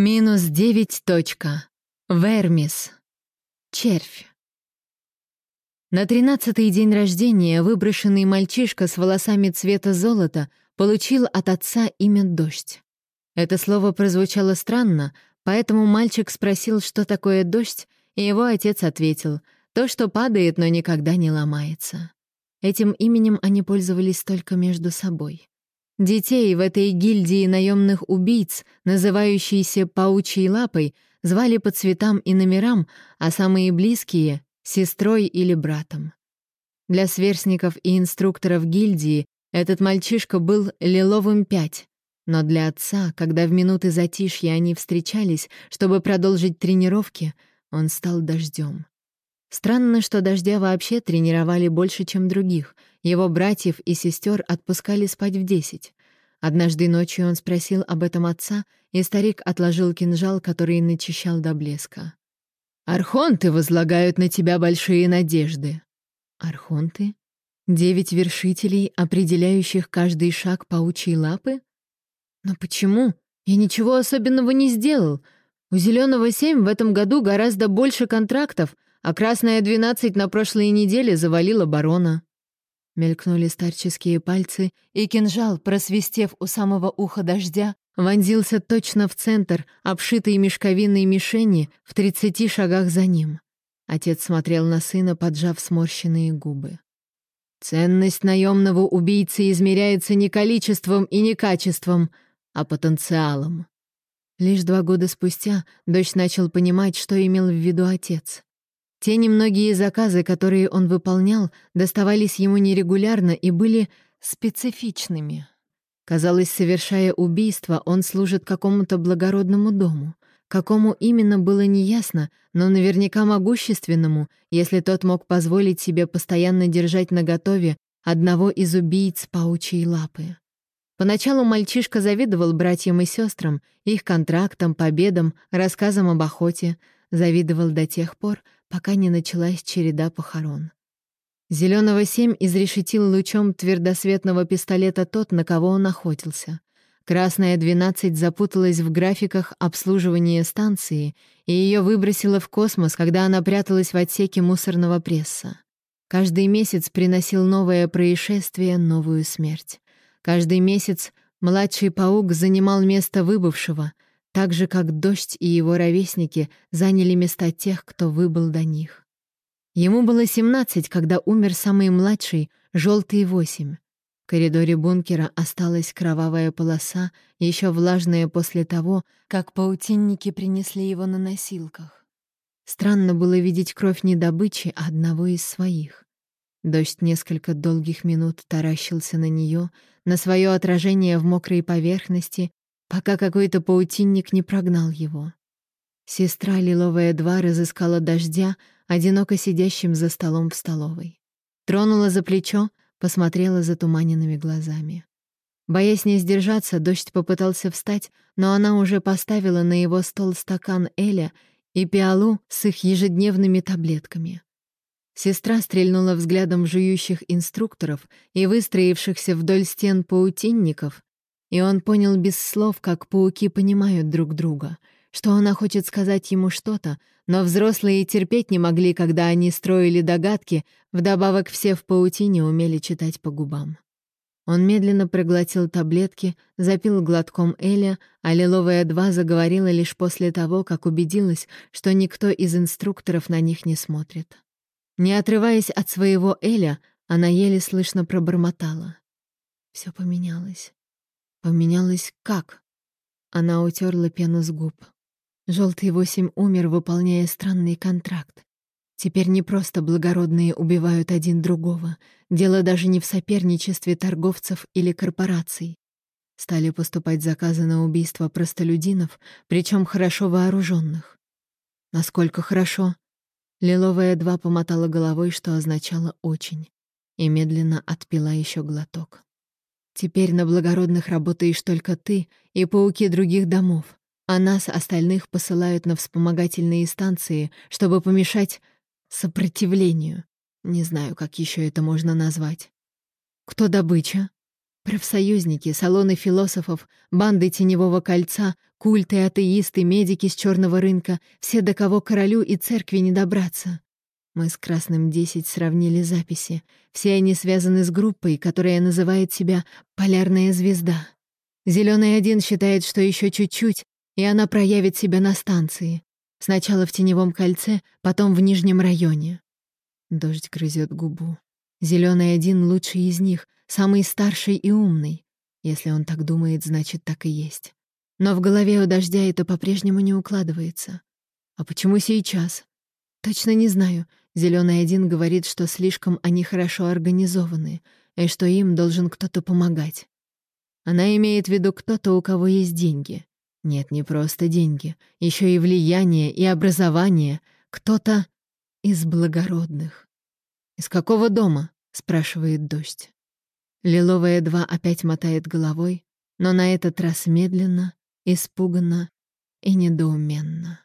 Минус девять точка. Вермис. Червь. На тринадцатый день рождения выброшенный мальчишка с волосами цвета золота получил от отца имя «Дождь». Это слово прозвучало странно, поэтому мальчик спросил, что такое дождь, и его отец ответил «то, что падает, но никогда не ломается». Этим именем они пользовались только между собой. Детей в этой гильдии наемных убийц, называющейся «паучьей лапой», звали по цветам и номерам, а самые близкие — сестрой или братом. Для сверстников и инструкторов гильдии этот мальчишка был лиловым пять, но для отца, когда в минуты затишья они встречались, чтобы продолжить тренировки, он стал дождем. Странно, что дождя вообще тренировали больше, чем других. Его братьев и сестер отпускали спать в десять. Однажды ночью он спросил об этом отца, и старик отложил кинжал, который начищал до блеска. «Архонты возлагают на тебя большие надежды». «Архонты? Девять вершителей, определяющих каждый шаг паучьей лапы? Но почему? Я ничего особенного не сделал. У Зеленого семь в этом году гораздо больше контрактов — а красная двенадцать на прошлой неделе завалила барона. Мелькнули старческие пальцы, и кинжал, просвистев у самого уха дождя, вонзился точно в центр, обшитый мешковинной мишени, в тридцати шагах за ним. Отец смотрел на сына, поджав сморщенные губы. «Ценность наемного убийцы измеряется не количеством и не качеством, а потенциалом». Лишь два года спустя дочь начал понимать, что имел в виду отец. Те немногие заказы, которые он выполнял, доставались ему нерегулярно и были специфичными. Казалось, совершая убийство, он служит какому-то благородному дому. Какому именно было неясно, но наверняка могущественному, если тот мог позволить себе постоянно держать наготове одного из убийц паучьей лапы. Поначалу мальчишка завидовал братьям и сестрам, их контрактам, победам, рассказам об охоте, завидовал до тех пор, пока не началась череда похорон. Зеленого семь изрешетил лучом твердосветного пистолета тот, на кого он охотился. Красная двенадцать запуталась в графиках обслуживания станции, и ее выбросило в космос, когда она пряталась в отсеке мусорного пресса. Каждый месяц приносил новое происшествие, новую смерть. Каждый месяц младший паук занимал место выбывшего — так же, как дождь и его ровесники заняли места тех, кто выбыл до них. Ему было 17, когда умер самый младший, желтый восемь. В коридоре бункера осталась кровавая полоса, еще влажная после того, как паутинники принесли его на носилках. Странно было видеть кровь не добычи, а одного из своих. Дождь несколько долгих минут таращился на нее, на свое отражение в мокрой поверхности, пока какой-то паутинник не прогнал его. Сестра Лиловая Два разыскала дождя, одиноко сидящим за столом в столовой. Тронула за плечо, посмотрела затуманенными глазами. Боясь не сдержаться, дождь попытался встать, но она уже поставила на его стол стакан Эля и пиалу с их ежедневными таблетками. Сестра стрельнула взглядом жующих инструкторов и выстроившихся вдоль стен паутинников, и он понял без слов, как пауки понимают друг друга, что она хочет сказать ему что-то, но взрослые терпеть не могли, когда они строили догадки, вдобавок все в паутине умели читать по губам. Он медленно проглотил таблетки, запил глотком Эля, а Лиловая 2 заговорила лишь после того, как убедилась, что никто из инструкторов на них не смотрит. Не отрываясь от своего Эля, она еле слышно пробормотала. Все поменялось. Поменялось как? Она утерла пену с губ. Желтый восемь умер, выполняя странный контракт. Теперь не просто благородные убивают один другого. Дело даже не в соперничестве торговцев или корпораций. Стали поступать заказы на убийство простолюдинов, причем хорошо вооруженных. Насколько хорошо? Лиловая два помотала головой, что означало «очень», и медленно отпила еще глоток. Теперь на благородных работаешь только ты и пауки других домов, а нас, остальных, посылают на вспомогательные станции, чтобы помешать сопротивлению. Не знаю, как еще это можно назвать. Кто добыча? Профсоюзники, салоны философов, банды Теневого кольца, Культы, атеисты, медики с черного рынка, все до кого королю и церкви не добраться. Мы с Красным Десять сравнили записи. Все они связаны с группой, которая называет себя «Полярная звезда». Зеленый один считает, что еще чуть-чуть, и она проявит себя на станции. Сначала в Теневом кольце, потом в Нижнем районе. Дождь грызет губу. Зеленый один лучший из них, самый старший и умный. Если он так думает, значит, так и есть. Но в голове у дождя это по-прежнему не укладывается. А почему сейчас? Точно не знаю. Зеленый один говорит, что слишком они хорошо организованы, и что им должен кто-то помогать. Она имеет в виду кто-то, у кого есть деньги. Нет, не просто деньги, еще и влияние, и образование. Кто-то из благородных. «Из какого дома?» — спрашивает дождь. Лиловая два опять мотает головой, но на этот раз медленно, испуганно и недоуменно.